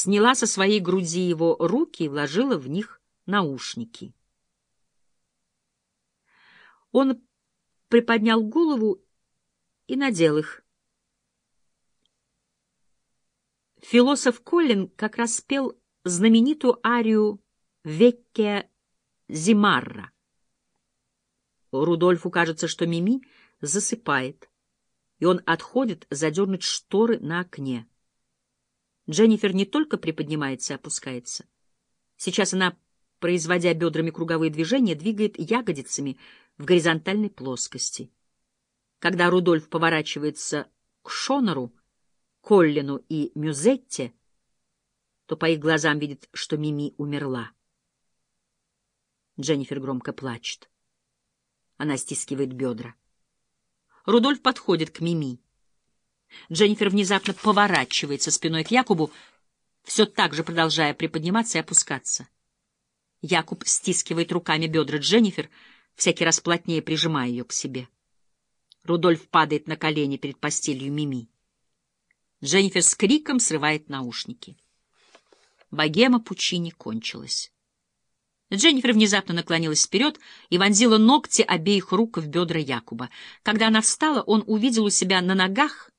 сняла со своей груди его руки и вложила в них наушники. Он приподнял голову и надел их. Философ Коллин как раз спел знаменитую арию «Векке Зимарра». Рудольфу кажется, что Мими засыпает, и он отходит задернуть шторы на окне. Дженнифер не только приподнимается и опускается. Сейчас она, производя бедрами круговые движения, двигает ягодицами в горизонтальной плоскости. Когда Рудольф поворачивается к Шонору, Коллину и Мюзетте, то по их глазам видит, что Мими умерла. Дженнифер громко плачет. Она стискивает бедра. Рудольф подходит к Мими. Дженнифер внезапно поворачивается спиной к Якубу, все так же продолжая приподниматься и опускаться. Якуб стискивает руками бедра Дженнифер, всякий раз плотнее прижимая ее к себе. Рудольф падает на колени перед постелью Мими. Дженнифер с криком срывает наушники. Богема Пучини кончилась. Дженнифер внезапно наклонилась вперед и вонзила ногти обеих рук в бедра Якуба. Когда она встала, он увидел у себя на ногах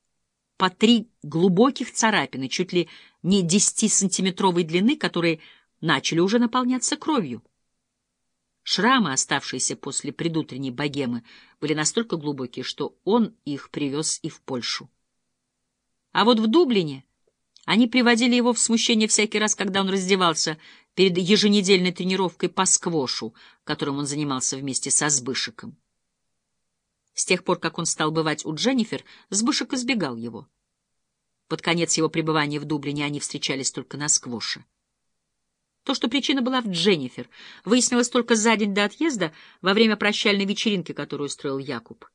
по три глубоких царапины, чуть ли не десятисантиметровой длины, которые начали уже наполняться кровью. Шрамы, оставшиеся после предутренней богемы, были настолько глубокие, что он их привез и в Польшу. А вот в Дублине они приводили его в смущение всякий раз, когда он раздевался перед еженедельной тренировкой по сквошу, которым он занимался вместе со Сбышиком. С тех пор, как он стал бывать у Дженнифер, Сбышек избегал его. Под конец его пребывания в Дублине они встречались только на сквоше. То, что причина была в Дженнифер, выяснилось только за день до отъезда во время прощальной вечеринки, которую устроил Якуб.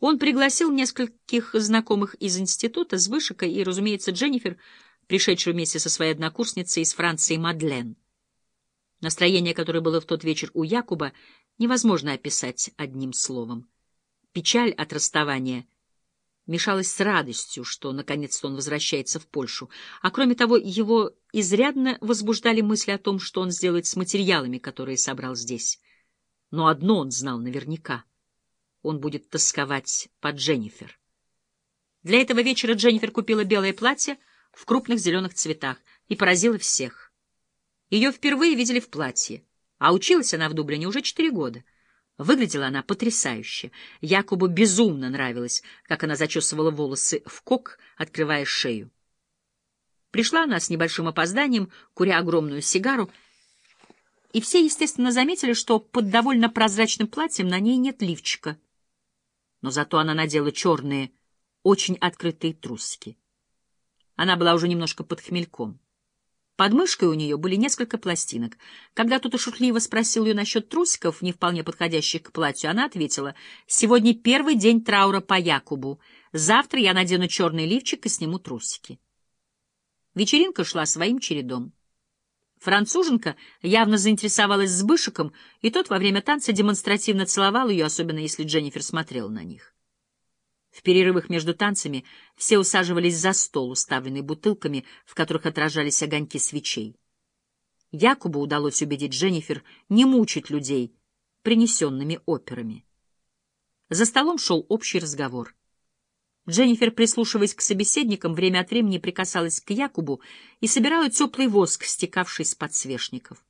Он пригласил нескольких знакомых из института, с и, разумеется, Дженнифер, пришедшую вместе со своей однокурсницей из Франции Мадлен. Настроение, которое было в тот вечер у Якуба, невозможно описать одним словом. Печаль от расставания мешалась с радостью, что наконец-то он возвращается в Польшу, а кроме того, его изрядно возбуждали мысли о том, что он сделает с материалами, которые собрал здесь. Но одно он знал наверняка — он будет тосковать по Дженнифер. Для этого вечера Дженнифер купила белое платье в крупных зеленых цветах и поразила всех. Ее впервые видели в платье, а училась она в Дублине уже четыре года. Выглядела она потрясающе. Якубу безумно нравилось, как она зачесывала волосы в кок, открывая шею. Пришла она с небольшим опозданием, куря огромную сигару, и все, естественно, заметили, что под довольно прозрачным платьем на ней нет лифчика но зато она надела черные, очень открытые трусики. Она была уже немножко под хмельком. Под мышкой у нее были несколько пластинок. Когда кто-то шутливо спросил ее насчет трусиков, не вполне подходящих к платью, она ответила, «Сегодня первый день траура по Якубу. Завтра я надену черный лифчик и сниму трусики». Вечеринка шла своим чередом. Француженка явно заинтересовалась Сбышиком, и тот во время танца демонстративно целовал ее, особенно если Дженнифер смотрела на них. В перерывах между танцами все усаживались за стол, уставленный бутылками, в которых отражались огоньки свечей. Якубу удалось убедить Дженнифер не мучить людей принесенными операми. За столом шел общий разговор — Дженнифер, прислушиваясь к собеседникам, время от времени прикасалась к Якубу и собирала теплый воск, стекавший с подсвечников.